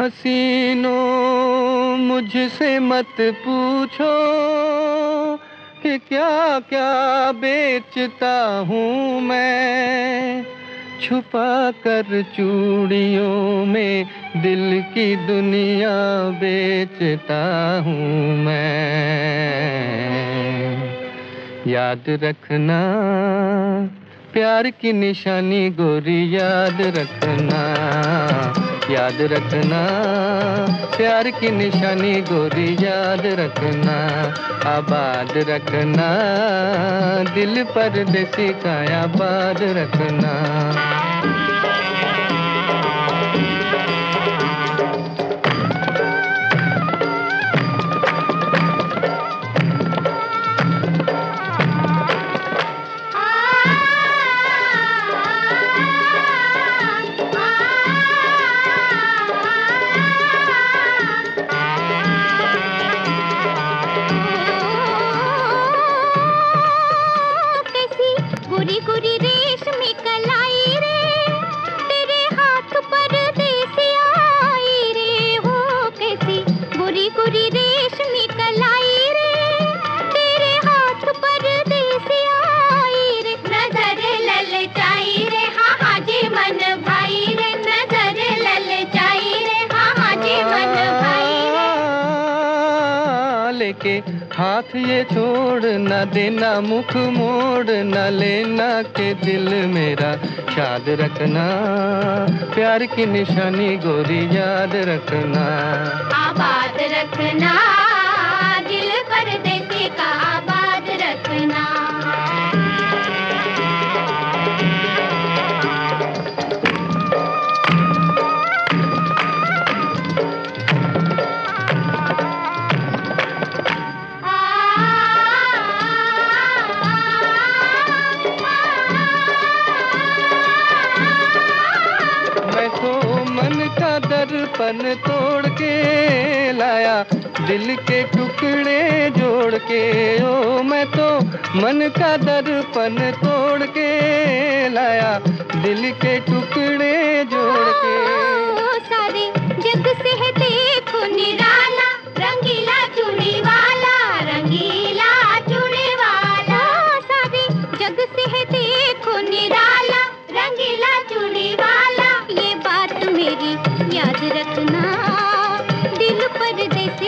हसीनो, मुझसे मत पूछो कि क्या क्या बेचता हूँ मैं। छुपा कर चूड़ियों में दिल की दुनिया बेचता हूँ मैं। याद रखना, प्यार की निशानी गोरी याद रखना। याद रखना, प्यार की निशानी गोरी याद रखना, आबाद रखना, दिल पर देसी का आबाद रखना। गोरी गोरी रेशमी कलाई रे। तेरे हाथ पर देसी आई रे। हो कैसी गोरी गोरी रेशमी कलाई रे। तेरे हाथ पर देसी आई रे। नज़र ललचाई रे। हाँ, हाँ मन भाई रे। नज़र ललचाई रे। हाँ, हाँ मन लेके हाथ ये छोड़, न देना मुख मोड़, न लेना के दिल मेरा याद रखना। प्यार की निशानी गोरी याद रखना। आबाद रखना। दर्पण तोड़ के लाया, दिल के टुकड़े जोड़ के। ओ, मैं तो मन का दर्पण तोड़ के लाया, दिल के टुकड़े जोड़ के।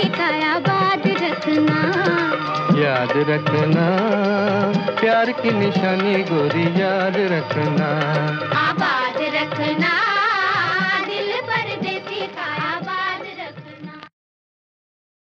आबाद रखना। याद रखना प्यार की निशानी गोरी याद रखना। आबाद रखना।